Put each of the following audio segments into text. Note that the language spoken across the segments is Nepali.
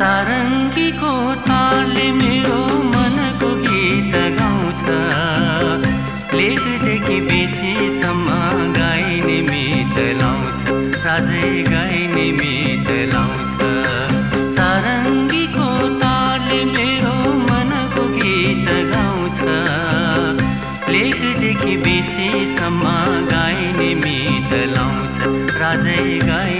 सारङ्गीको तालले मेरो मनको गीत गाउँछ। लेखदेखि बेसीसम्म गाइने मित लाउँछ। राजै गाइने मित लाउँछ। सारङ्गीको तालले मेरो मनको गीत गाउँछ। लेखदेखि बेसीसम्म गाइने मित लाउँछ। राजै गाइ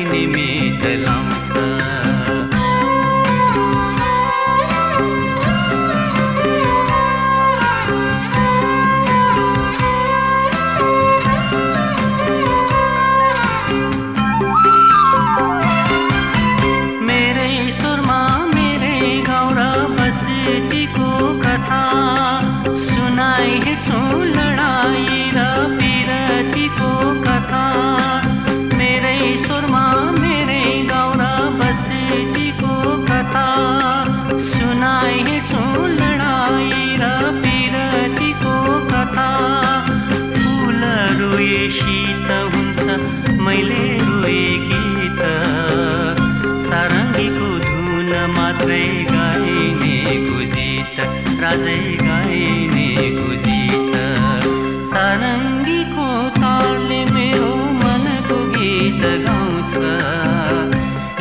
शीत हुन्छ मैले रोएकी त सारङ्गीको धुन मात्रै गाइने गुजित राजै गाइने गुजित सारङ्गीको तारले मेरो मनको गीत गाउँछ।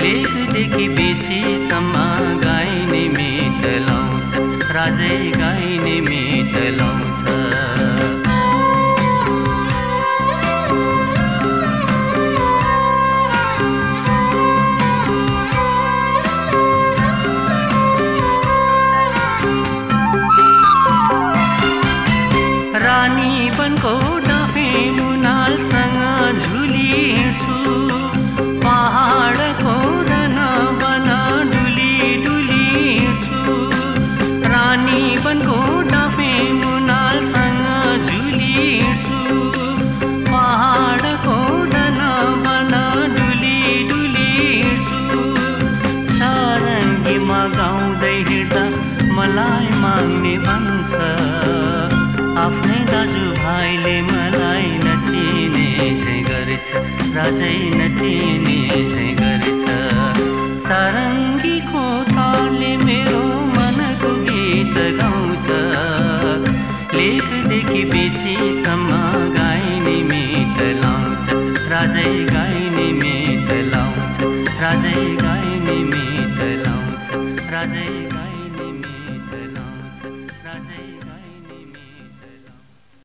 लेखदेखि बेसीसम्म गाइने मित लाउँछ राजै गाइने मित लाउँछ। मलाई माग्ने भन्छ आफ्नै दाजुभाइले मलाई नचिने चाहिँ गरेछ। राजै नचिने चाहिँ गरेछ। सारङ्गीको तालले मेरो मनको गीत गाउँछ। लेखदेखि बेसीसम्म गाइने मित लाउँछ। राजै गाइने मित लाउँछ। राजै गाइने मित लाउँछ। राजै